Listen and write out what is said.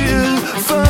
you